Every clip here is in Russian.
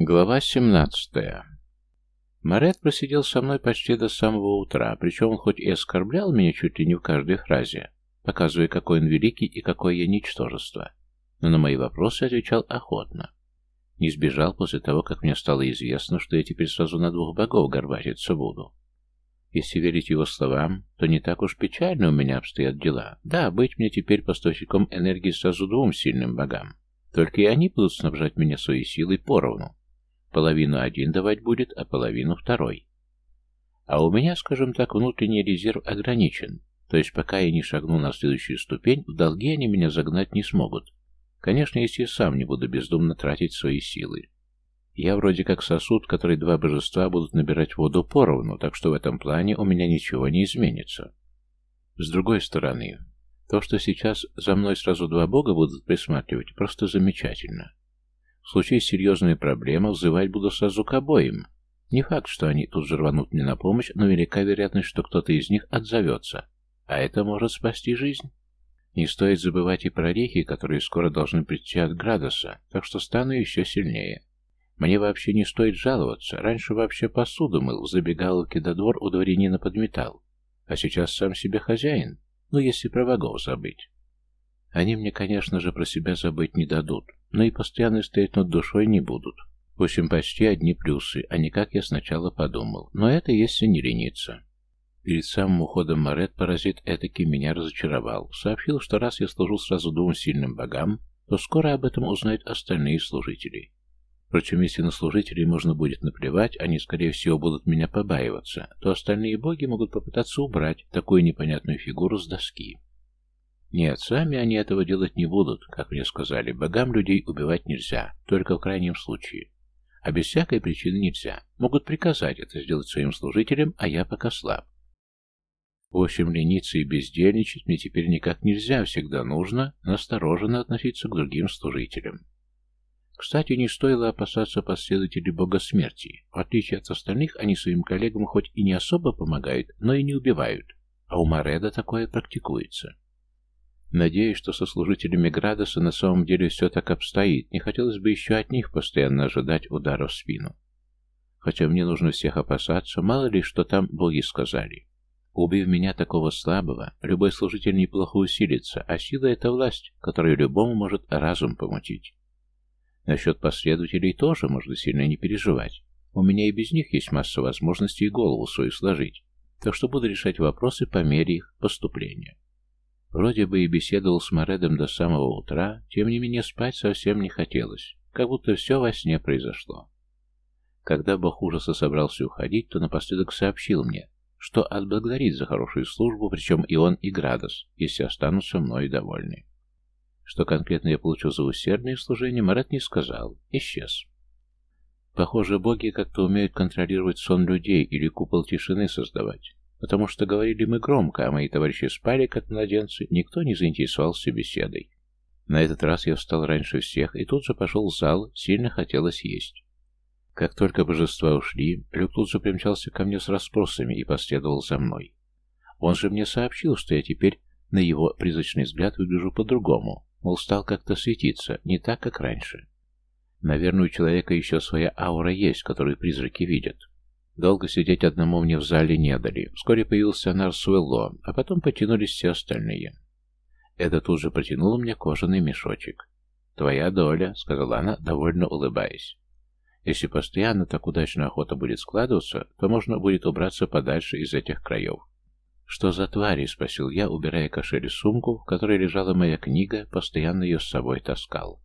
Глава 17. Марет просидел со мной почти до самого утра, причем он хоть и оскорблял меня чуть ли не в каждой фразе, показывая, какой он великий и какое я ничтожество, но на мои вопросы отвечал охотно. Не сбежал после того, как мне стало известно, что я теперь сразу на двух богов горбатиться буду. Если верить его словам, то не так уж печально у меня обстоят дела. Да, быть мне теперь поставщиком энергии сразу двум сильным богам. Только и они будут снабжать меня своей силой поровну. Половину один давать будет, а половину второй. А у меня, скажем так, внутренний резерв ограничен, то есть пока я не шагну на следующую ступень, в долги они меня загнать не смогут. Конечно, если я сам не буду бездумно тратить свои силы. Я вроде как сосуд, который два божества будут набирать воду поровну, так что в этом плане у меня ничего не изменится. С другой стороны, то, что сейчас за мной сразу два бога будут присматривать, просто замечательно. В случае серьезной проблемы взывать буду сразу к обоим. Не факт, что они тут же рванут мне на помощь, но велика вероятность, что кто-то из них отзовется. А это может спасти жизнь. Не стоит забывать и про рехи, которые скоро должны прийти от Градоса, так что стану еще сильнее. Мне вообще не стоит жаловаться. Раньше вообще посуду мыл, забегал в кедодвор, у дворянина подметал. А сейчас сам себе хозяин. Ну, если про богов забыть. Они мне, конечно же, про себя забыть не дадут но и постоянно стоять над душой не будут. В общем, почти одни плюсы, а не как я сначала подумал. Но это если не лениться. Перед самым уходом Морет паразит этаки меня разочаровал. Сообщил, что раз я служу сразу двум сильным богам, то скоро об этом узнают остальные служители. Впрочем, если на служителей можно будет наплевать, они, скорее всего, будут меня побаиваться, то остальные боги могут попытаться убрать такую непонятную фигуру с доски. Нет, сами они этого делать не будут, как мне сказали. Богам людей убивать нельзя, только в крайнем случае. А без всякой причины нельзя. Могут приказать это сделать своим служителям, а я пока слаб. В общем, лениться и бездельничать мне теперь никак нельзя, всегда нужно настороженно относиться к другим служителям. Кстати, не стоило опасаться последователей бога смерти. В отличие от остальных, они своим коллегам хоть и не особо помогают, но и не убивают. А у Мореда такое практикуется. Надеюсь, что со служителями Градоса на самом деле все так обстоит. Не хотелось бы еще от них постоянно ожидать удара в спину. Хотя мне нужно всех опасаться, мало ли, что там боги сказали. Убив меня такого слабого, любой служитель неплохо усилится, а сила — это власть, которая любому может разум помутить. Насчет последователей тоже можно сильно не переживать. У меня и без них есть масса возможностей голову свою сложить, так что буду решать вопросы по мере их поступления. Вроде бы и беседовал с Моредом до самого утра, тем не менее спать совсем не хотелось, как будто все во сне произошло. Когда бог ужаса собрался уходить, то напоследок сообщил мне, что отблагодарит за хорошую службу, причем и он, и Градос, если останутся мной довольны. Что конкретно я получил за усердное служение, Марат не сказал, исчез. Похоже, боги как-то умеют контролировать сон людей или купол тишины создавать. Потому что говорили мы громко, а мои товарищи спали, как младенцы, никто не заинтересовался беседой. На этот раз я встал раньше всех и тут же пошел в зал, сильно хотелось есть. Как только божества ушли, Люк тут же примчался ко мне с расспросами и последовал за мной. Он же мне сообщил, что я теперь на его призрачный взгляд выгляжу по-другому, мол, стал как-то светиться, не так, как раньше. Наверное, у человека еще своя аура есть, которую призраки видят. Долго сидеть одному мне в зале не дали. Вскоре появился Нарсуэлло, а потом потянулись все остальные. Это тут же протянула мне кожаный мешочек. «Твоя доля», — сказала она, довольно улыбаясь. «Если постоянно так удачно охота будет складываться, то можно будет убраться подальше из этих краев». «Что за твари?» — спросил я, убирая кошель сумку, в которой лежала моя книга, постоянно ее с собой таскал.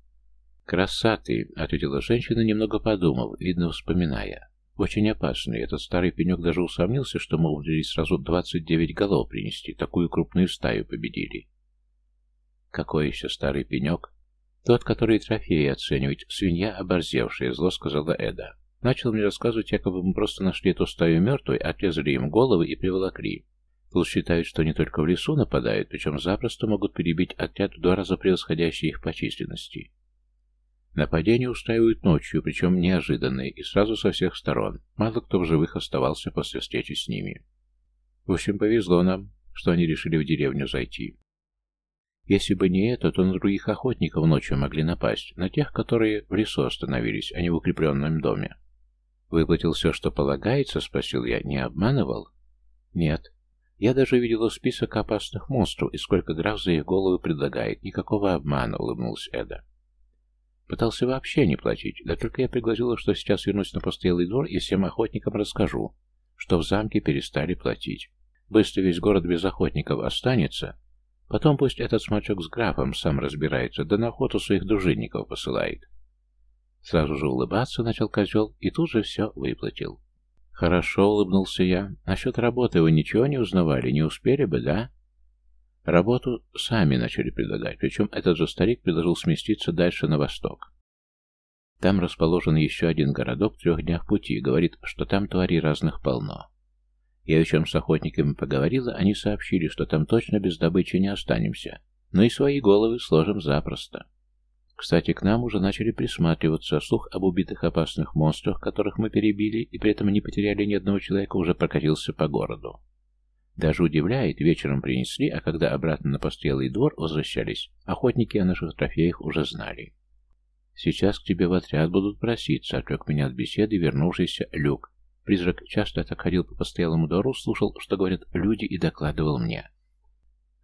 «Красатый», — ответила женщина, немного подумав, видно, вспоминая. Очень опасный. Этот старый пенек даже усомнился, что мы умудрились сразу 29 голов принести. Такую крупную стаю победили. Какой еще старый пенек? Тот, который трофеи оценивает. Свинья оборзевшая, зло сказала Эда. Начал мне рассказывать, якобы мы просто нашли эту стаю мертвой, отрезали им головы и приволокли. Тут считают, что не только в лесу нападают, причем запросто могут перебить отряд в два раза превосходящий их по численности. Нападения устраивают ночью, причем неожиданные, и сразу со всех сторон. Мало кто в живых оставался после встречи с ними. В общем, повезло нам, что они решили в деревню зайти. Если бы не это, то на других охотников ночью могли напасть, на тех, которые в лесу остановились, а не в укрепленном доме. «Выплатил все, что полагается?» — спросил я. «Не обманывал?» «Нет. Я даже видела список опасных монстров и сколько граф за их головы предлагает. Никакого обмана», — улыбнулась Эда. Пытался вообще не платить, да только я пригласила, что сейчас вернусь на постоялый двор и всем охотникам расскажу, что в замке перестали платить. Быстро весь город без охотников останется. Потом пусть этот смачок с графом сам разбирается, да на охоту своих дружинников посылает. Сразу же улыбаться начал козел и тут же все выплатил. «Хорошо», — улыбнулся я. «Насчет работы вы ничего не узнавали? Не успели бы, да?» Работу сами начали предлагать, причем этот же старик предложил сместиться дальше на восток. Там расположен еще один городок в трех днях пути, говорит, что там тварей разных полно. Я чем с охотниками поговорила, они сообщили, что там точно без добычи не останемся, но и свои головы сложим запросто. Кстати, к нам уже начали присматриваться. Слух об убитых опасных монстрах, которых мы перебили, и при этом не потеряли ни одного человека, уже прокатился по городу. Даже удивляет, вечером принесли, а когда обратно на постоялый двор возвращались, охотники о наших трофеях уже знали. «Сейчас к тебе в отряд будут проситься», — отвлек меня от беседы вернувшийся Люк. Призрак часто так ходил по постоялому двору, слушал, что говорят люди, и докладывал мне.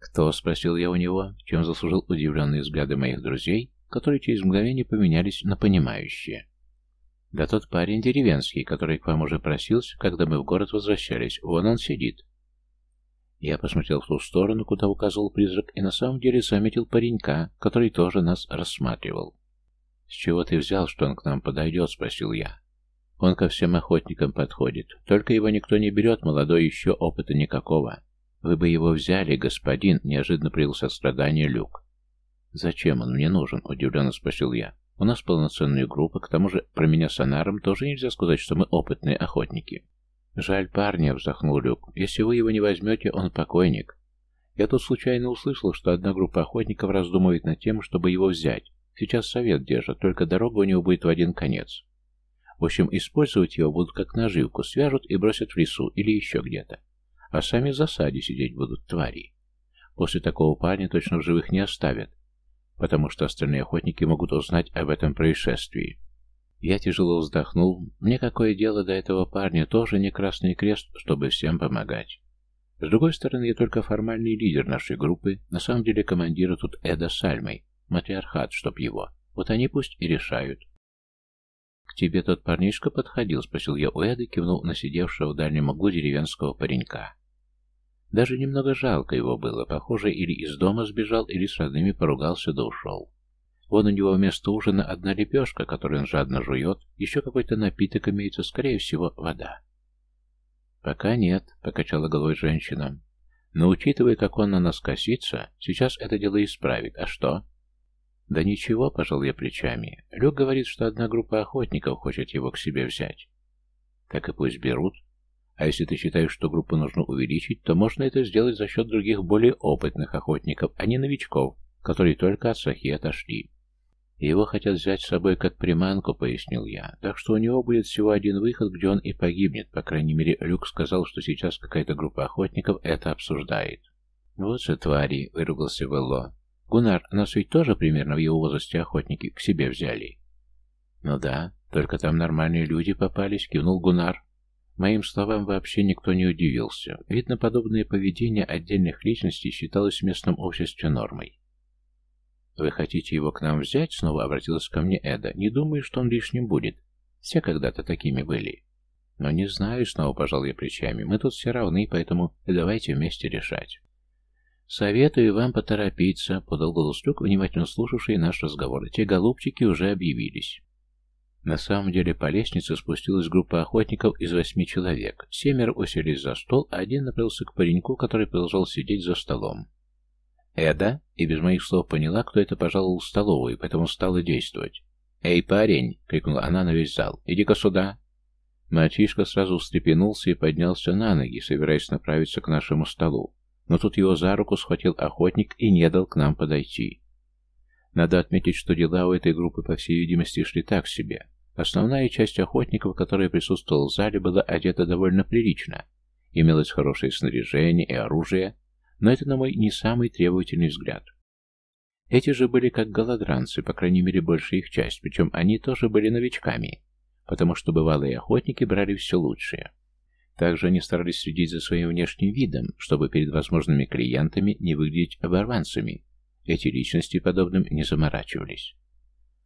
«Кто?» — спросил я у него, чем заслужил удивленные взгляды моих друзей, которые через мгновение поменялись на понимающие. Да тот парень деревенский, который к вам уже просился, когда мы в город возвращались, вон он сидит. Я посмотрел в ту сторону, куда указывал призрак, и на самом деле заметил паренька, который тоже нас рассматривал. «С чего ты взял, что он к нам подойдет?» — спросил я. «Он ко всем охотникам подходит. Только его никто не берет, молодой еще опыта никакого. Вы бы его взяли, господин», — неожиданно привился от страдания Люк. «Зачем он мне нужен?» – удивленно спросил я. «У нас полноценная группа, к тому же про меня с Анаром тоже нельзя сказать, что мы опытные охотники». «Жаль парня», – вздохнул Люк. «Если вы его не возьмете, он покойник. Я тут случайно услышал, что одна группа охотников раздумывает над тем, чтобы его взять. Сейчас совет держат, только дорога у него будет в один конец. В общем, использовать его будут как наживку, свяжут и бросят в лесу или еще где-то. А сами в засаде сидеть будут твари. После такого парня точно в живых не оставят потому что остальные охотники могут узнать об этом происшествии. Я тяжело вздохнул. Мне какое дело до этого парня, тоже не Красный Крест, чтобы всем помогать. С другой стороны, я только формальный лидер нашей группы, на самом деле командира тут Эда Сальмой, матриархат, чтоб его. Вот они пусть и решают. «К тебе тот парнишка подходил?» — спросил я у Эды, кивнул на сидевшего в дальнем углу деревенского паренька. Даже немного жалко его было. Похоже, или из дома сбежал, или с родными поругался да ушел. Вон у него вместо ужина одна лепешка, которую он жадно жует, еще какой-то напиток имеется, скорее всего, вода. «Пока нет», — покачала головой женщина. «Но учитывая, как он на нас косится, сейчас это дело исправит. А что?» «Да ничего», — пожал я плечами. Люк говорит, что одна группа охотников хочет его к себе взять. «Так и пусть берут. А если ты считаешь, что группу нужно увеличить, то можно это сделать за счет других более опытных охотников, а не новичков, которые только от сахи отошли. Его хотят взять с собой как приманку, пояснил я, так что у него будет всего один выход, где он и погибнет. По крайней мере, Люк сказал, что сейчас какая-то группа охотников это обсуждает. Вот же твари, выругался Велло. Гунар, нас ведь тоже примерно в его возрасте охотники к себе взяли. Ну да, только там нормальные люди попались, кивнул Гунар. Моим словам вообще никто не удивился. Видно, подобное поведение отдельных личностей считалось в местном обществе нормой. «Вы хотите его к нам взять?» — снова обратилась ко мне Эда. «Не думаю, что он лишним будет. Все когда-то такими были». «Но не знаю», — снова пожал я плечами. «Мы тут все равны, поэтому давайте вместе решать». «Советую вам поторопиться», — подал голос Люк, внимательно слушавший наш разговор. «Те голубчики уже объявились». На самом деле по лестнице спустилась группа охотников из восьми человек. Семеро уселись за стол, а один направился к пареньку, который продолжал сидеть за столом. Эда, и без моих слов поняла, кто это пожаловал в столовую, поэтому стала действовать. «Эй, парень!» — крикнула она на весь зал. «Иди-ка сюда!» Мальчишка сразу встрепенулся и поднялся на ноги, собираясь направиться к нашему столу. Но тут его за руку схватил охотник и не дал к нам подойти. Надо отметить, что дела у этой группы, по всей видимости, шли так себе. Основная часть охотников, которая присутствовала в зале, была одета довольно прилично. Имелось хорошее снаряжение и оружие, но это, на мой не самый требовательный взгляд. Эти же были как голодранцы, по крайней мере, большая их часть, причем они тоже были новичками, потому что бывалые охотники брали все лучшее. Также они старались следить за своим внешним видом, чтобы перед возможными клиентами не выглядеть оборванцами. Эти личности подобным не заморачивались.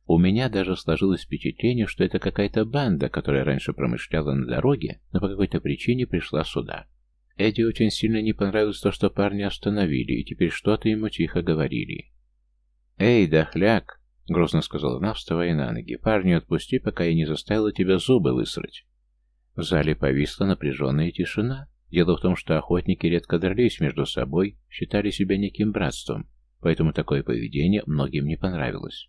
У меня даже сложилось впечатление, что это какая-то банда, которая раньше промышляла на дороге, но по какой-то причине пришла сюда. Эдди очень сильно не понравилось то, что парни остановили, и теперь что-то ему тихо говорили. «Эй, дохляк!» — грозно сказала она, вставая на ноги. «Парни, отпусти, пока я не заставила тебя зубы высрать». В зале повисла напряженная тишина. Дело в том, что охотники редко дрались между собой, считали себя неким братством, поэтому такое поведение многим не понравилось.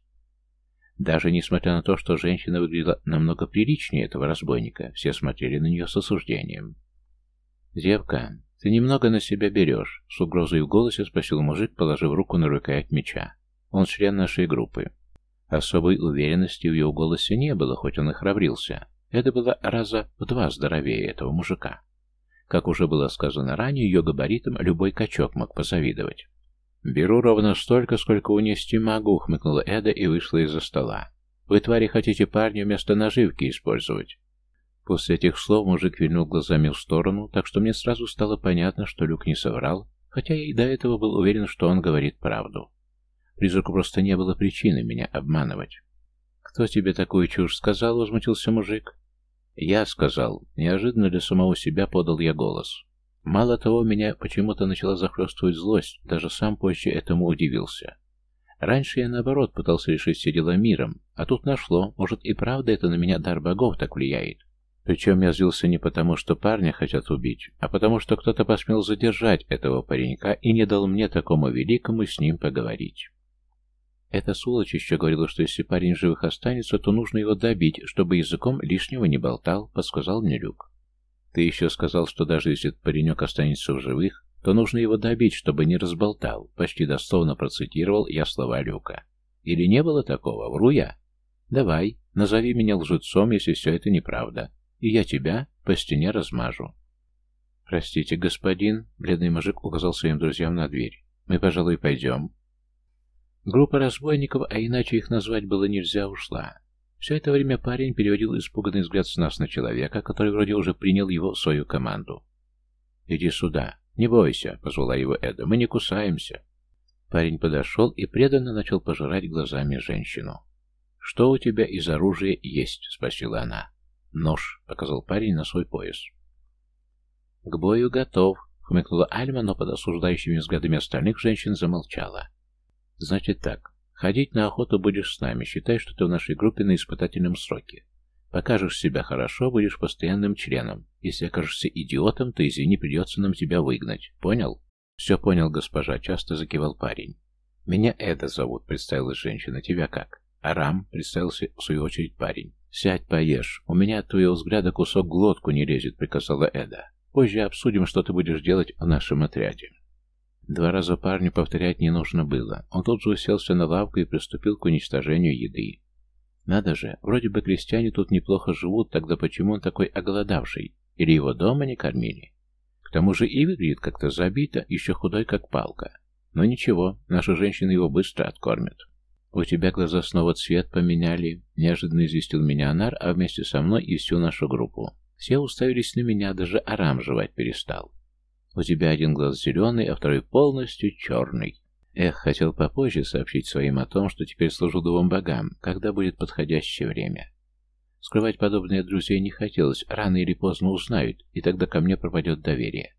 Даже несмотря на то, что женщина выглядела намного приличнее этого разбойника, все смотрели на нее с осуждением. «Девка, ты немного на себя берешь», — с угрозой в голосе спросил мужик, положив руку на рукоять меча. Он член нашей группы. Особой уверенности в его голосе не было, хоть он и храбрился. Это было раза в два здоровее этого мужика. Как уже было сказано ранее, ее габаритом любой качок мог позавидовать. «Беру ровно столько, сколько унести могу», — хмыкнула Эда и вышла из-за стола. «Вы, твари, хотите парня вместо наживки использовать?» После этих слов мужик вильнул глазами в сторону, так что мне сразу стало понятно, что Люк не соврал, хотя я и до этого был уверен, что он говорит правду. Призраку просто не было причины меня обманывать. «Кто тебе такую чушь сказал?» — возмутился мужик. «Я сказал». Неожиданно для самого себя подал я голос. Мало того, меня почему-то начала захлестывать злость, даже сам позже этому удивился. Раньше я, наоборот, пытался решить все дела миром, а тут нашло, может и правда это на меня дар богов так влияет. Причем я злился не потому, что парня хотят убить, а потому, что кто-то посмел задержать этого паренька и не дал мне такому великому с ним поговорить. Эта сволочь еще говорила, что если парень живых останется, то нужно его добить, чтобы языком лишнего не болтал, подсказал мне Люк. Ты еще сказал, что даже если этот паренек останется в живых, то нужно его добить, чтобы не разболтал. Почти дословно процитировал я слова Люка. Или не было такого? Вру я? Давай, назови меня лжецом, если все это неправда. И я тебя по стене размажу. Простите, господин, бледный мужик указал своим друзьям на дверь. Мы, пожалуй, пойдем. Группа разбойников, а иначе их назвать было нельзя, ушла. Все это время парень переводил испуганный взгляд с нас на человека, который вроде уже принял его в свою команду. «Иди сюда. Не бойся», — позвала его Эда. «Мы не кусаемся». Парень подошел и преданно начал пожирать глазами женщину. «Что у тебя из оружия есть?» — спросила она. «Нож», — показал парень на свой пояс. «К бою готов», — хмыкнула Альма, но под осуждающими взглядами остальных женщин замолчала. «Значит так. Ходить на охоту будешь с нами, считай, что ты в нашей группе на испытательном сроке. Покажешь себя хорошо, будешь постоянным членом. Если окажешься идиотом, то, извини, придется нам тебя выгнать. Понял? Все понял, госпожа, часто закивал парень. Меня Эда зовут, представилась женщина. Тебя как? Арам, представился в свою очередь парень. Сядь, поешь. У меня от твоего взгляда кусок глотку не лезет, приказала Эда. Позже обсудим, что ты будешь делать в нашем отряде. Два раза парню повторять не нужно было. Он тут же уселся на лавку и приступил к уничтожению еды. Надо же, вроде бы крестьяне тут неплохо живут, тогда почему он такой оголодавший? Или его дома не кормили? К тому же и выглядит как-то забито, еще худой, как палка. Но ничего, наши женщины его быстро откормят. «У тебя глаза снова цвет поменяли», — неожиданно известил меня Анар, а вместе со мной и всю нашу группу. Все уставились на меня, даже Арам жевать перестал. У тебя один глаз зеленый, а второй полностью черный. Эх, хотел попозже сообщить своим о том, что теперь служу двум богам, когда будет подходящее время. Скрывать подобное друзей не хотелось, рано или поздно узнают, и тогда ко мне пропадет доверие.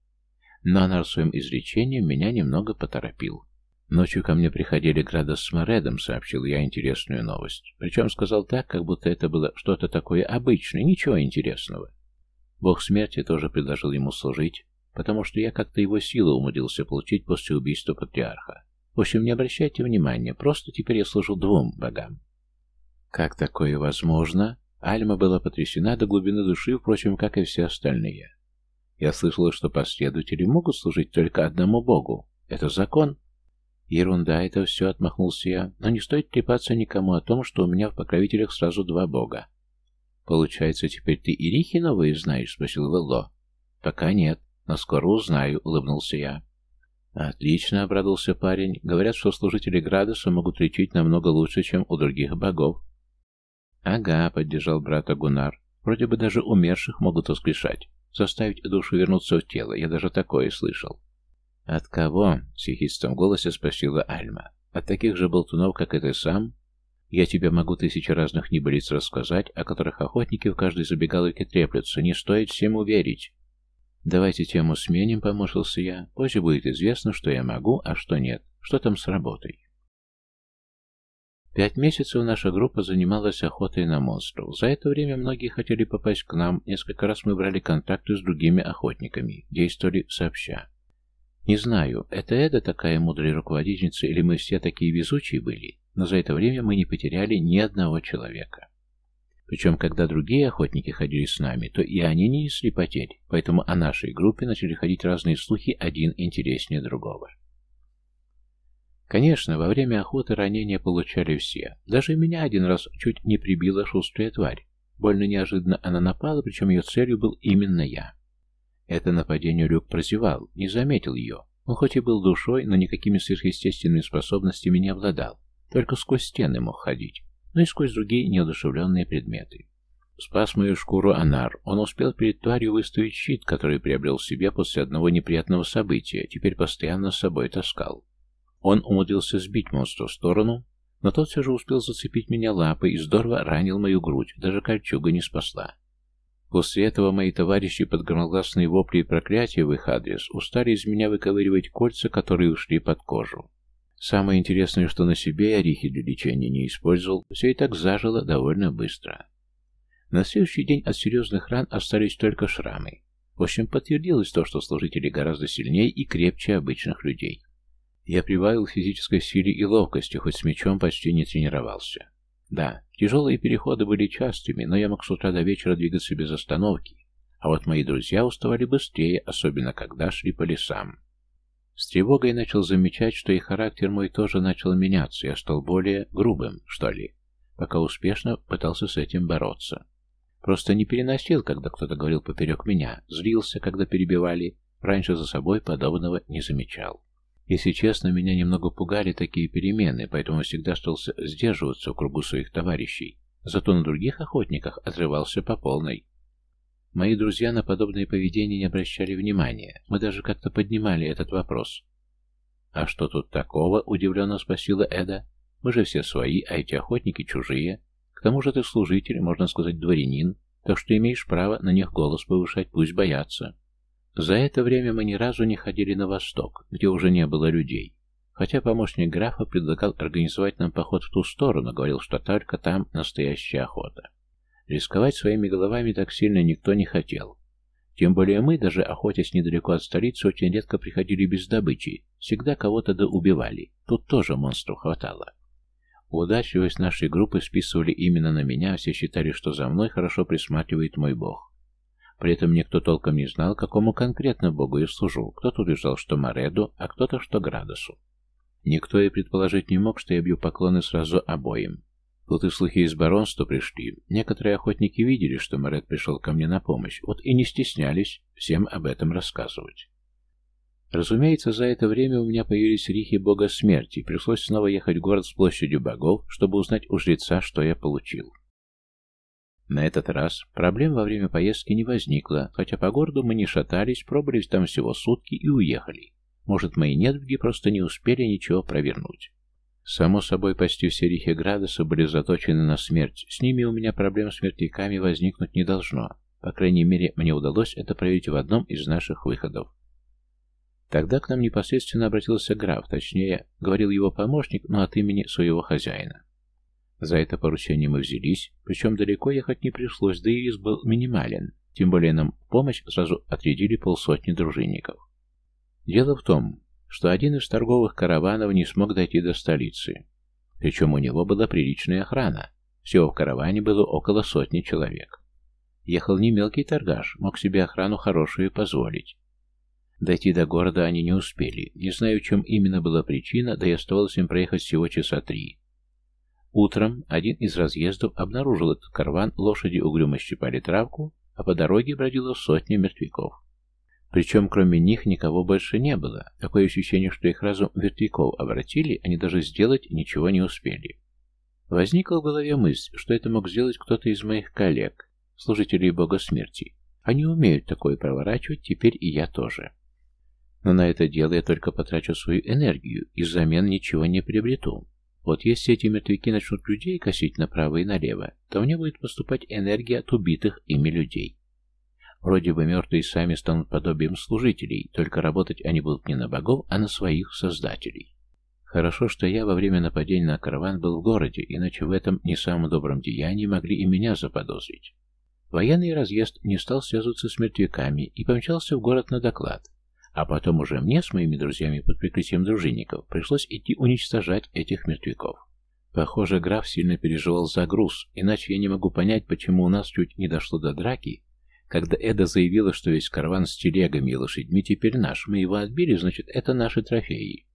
Но она своим изречением меня немного поторопил. Ночью ко мне приходили Градос с Моредом, сообщил я интересную новость. Причем сказал так, как будто это было что-то такое обычное, ничего интересного. Бог смерти тоже предложил ему служить, потому что я как-то его силы умудрился получить после убийства патриарха. В общем, не обращайте внимания, просто теперь я служу двум богам. Как такое возможно? Альма была потрясена до глубины души, впрочем, как и все остальные. Я слышала, что последователи могут служить только одному богу. Это закон. Ерунда, это все, отмахнулся я. Но не стоит трепаться никому о том, что у меня в покровителях сразу два бога. Получается, теперь ты и рихи новые знаешь? Спросил Велло. Пока нет. «Но скоро узнаю», — улыбнулся я. Отлично, обрадовался парень. Говорят, что служители Градуса могут лечить намного лучше, чем у других богов. Ага, поддержал брата Гунар. Вроде бы даже умерших могут воскрешать. Заставить душу вернуться в тело. Я даже такое слышал. От кого? С ехидством в голосе спросила Альма. От таких же болтунов, как и ты сам? Я тебе могу тысячи разных небылиц рассказать, о которых охотники в каждой забегаловке треплются. Не стоит всем верить. «Давайте тему сменим», — помощился я. «Позже будет известно, что я могу, а что нет. Что там с работой?» Пять месяцев наша группа занималась охотой на монстров. За это время многие хотели попасть к нам. Несколько раз мы брали контакты с другими охотниками, действовали сообща. Не знаю, это Эда такая мудрая руководительница или мы все такие везучие были, но за это время мы не потеряли ни одного человека. Причем, когда другие охотники ходили с нами, то и они не несли потерь, поэтому о нашей группе начали ходить разные слухи, один интереснее другого. Конечно, во время охоты ранения получали все. Даже меня один раз чуть не прибила шустрая тварь. Больно неожиданно она напала, причем ее целью был именно я. Это нападение Люк прозевал, не заметил ее. Он хоть и был душой, но никакими сверхъестественными способностями не обладал. Только сквозь стены мог ходить но и сквозь другие неодушевленные предметы. Спас мою шкуру Анар. Он успел перед тварью выставить щит, который приобрел себе после одного неприятного события, теперь постоянно с собой таскал. Он умудрился сбить монстра в сторону, но тот все же успел зацепить меня лапой и здорово ранил мою грудь, даже кольчуга не спасла. После этого мои товарищи под громогласные вопли и проклятия в их адрес устали из меня выковыривать кольца, которые ушли под кожу. Самое интересное, что на себе я орехи для лечения не использовал, все и так зажило довольно быстро. На следующий день от серьезных ран остались только шрамы. В общем, подтвердилось то, что служители гораздо сильнее и крепче обычных людей. Я прибавил физической силе и ловкости, хоть с мечом почти не тренировался. Да, тяжелые переходы были частыми, но я мог с утра до вечера двигаться без остановки, а вот мои друзья уставали быстрее, особенно когда шли по лесам. С тревогой начал замечать, что и характер мой тоже начал меняться, я стал более грубым, что ли, пока успешно пытался с этим бороться. Просто не переносил, когда кто-то говорил поперек меня, злился, когда перебивали, раньше за собой подобного не замечал. Если честно, меня немного пугали такие перемены, поэтому всегда старался сдерживаться в кругу своих товарищей, зато на других охотниках отрывался по полной. Мои друзья на подобное поведение не обращали внимания. Мы даже как-то поднимали этот вопрос. «А что тут такого?» — удивленно спросила Эда. «Мы же все свои, а эти охотники чужие. К тому же ты служитель, можно сказать, дворянин, так что имеешь право на них голос повышать, пусть боятся». За это время мы ни разу не ходили на восток, где уже не было людей. Хотя помощник графа предлагал организовать нам поход в ту сторону, говорил, что только там настоящая охота. Рисковать своими головами так сильно никто не хотел. Тем более мы, даже охотясь недалеко от столицы, очень редко приходили без добычи, всегда кого-то да. Тут тоже монстров хватало. Удачливость нашей группы списывали именно на меня, все считали, что за мной хорошо присматривает мой бог. При этом никто толком не знал, какому конкретно богу я служу. Кто-то утверждал, что Мореду, а кто-то, что Градусу. Никто и предположить не мог, что я бью поклоны сразу обоим. Тут и слухи из баронства пришли. Некоторые охотники видели, что Морет пришел ко мне на помощь, вот и не стеснялись всем об этом рассказывать. Разумеется, за это время у меня появились рихи бога смерти, пришлось снова ехать в город с площадью богов, чтобы узнать у жреца, что я получил. На этот раз проблем во время поездки не возникло, хотя по городу мы не шатались, пробовались там всего сутки и уехали. Может, мои недруги просто не успели ничего провернуть. Само собой, почти все рихи Градуса были заточены на смерть. С ними у меня проблем с мертвяками возникнуть не должно. По крайней мере, мне удалось это проверить в одном из наших выходов. Тогда к нам непосредственно обратился граф, точнее, говорил его помощник, но от имени своего хозяина. За это поручение мы взялись, причем далеко ехать не пришлось, да и риск был минимален, тем более нам в помощь сразу отрядили полсотни дружинников. Дело в том, что один из торговых караванов не смог дойти до столицы. Причем у него была приличная охрана. Всего в караване было около сотни человек. Ехал не мелкий торгаш, мог себе охрану хорошую позволить. Дойти до города они не успели. Не знаю, чем именно была причина, да и оставалось им проехать всего часа три. Утром один из разъездов обнаружил этот караван, лошади угрюмо щипали травку, а по дороге бродило сотня мертвяков. Причем кроме них никого больше не было. Такое ощущение, что их разум вертиков обратили, они даже сделать ничего не успели. Возникла в голове мысль, что это мог сделать кто-то из моих коллег, служителей бога смерти. Они умеют такое проворачивать, теперь и я тоже. Но на это дело я только потрачу свою энергию и взамен ничего не приобрету. Вот если эти мертвяки начнут людей косить направо и налево, то мне будет поступать энергия от убитых ими людей. Вроде бы мертвые сами станут подобием служителей, только работать они будут не на богов, а на своих создателей. Хорошо, что я во время нападения на караван был в городе, иначе в этом не самом добром деянии могли и меня заподозрить. Военный разъезд не стал связываться с мертвяками и помчался в город на доклад. А потом уже мне с моими друзьями под прикрытием дружинников пришлось идти уничтожать этих мертвяков. Похоже, граф сильно переживал за груз, иначе я не могу понять, почему у нас чуть не дошло до драки, когда Эда заявила, что весь караван с телегами и лошадьми теперь наш. Мы его отбили, значит, это наши трофеи.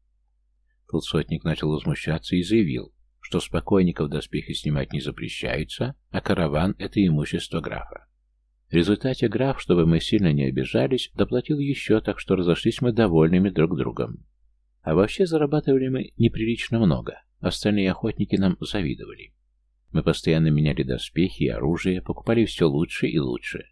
Тут сотник начал возмущаться и заявил, что спокойников доспехи снимать не запрещается, а караван — это имущество графа. В результате граф, чтобы мы сильно не обижались, доплатил еще, так что разошлись мы довольными друг другом. А вообще зарабатывали мы неприлично много, остальные охотники нам завидовали. Мы постоянно меняли доспехи и оружие, покупали все лучше и лучше.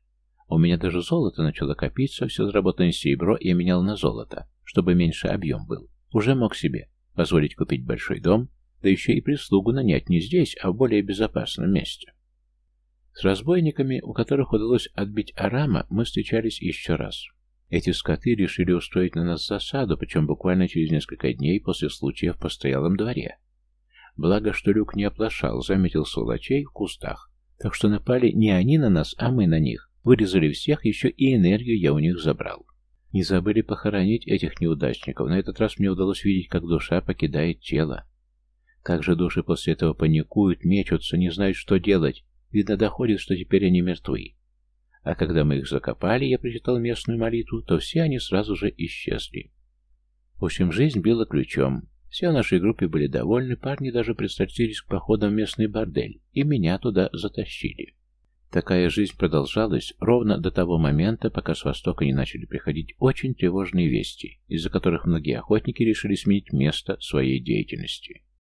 У меня даже золото начало копиться, все заработанное серебро я менял на золото, чтобы меньше объем был. Уже мог себе позволить купить большой дом, да еще и прислугу нанять не здесь, а в более безопасном месте. С разбойниками, у которых удалось отбить Арама, мы встречались еще раз. Эти скоты решили устроить на нас засаду, причем буквально через несколько дней после случая в постоялом дворе. Благо, что Люк не оплошал, заметил сволочей в кустах. Так что напали не они на нас, а мы на них. Вырезали всех, еще и энергию я у них забрал. Не забыли похоронить этих неудачников. На этот раз мне удалось видеть, как душа покидает тело. Как же души после этого паникуют, мечутся, не знают, что делать. Видно, доходит, что теперь они мертвы. А когда мы их закопали, я прочитал местную молитву, то все они сразу же исчезли. В общем, жизнь била ключом. Все в нашей группе были довольны, парни даже пристрастились к походам в местный бордель, и меня туда затащили. Такая жизнь продолжалась ровно до того момента, пока с востока не начали приходить очень тревожные вести, из-за которых многие охотники решили сменить место своей деятельности.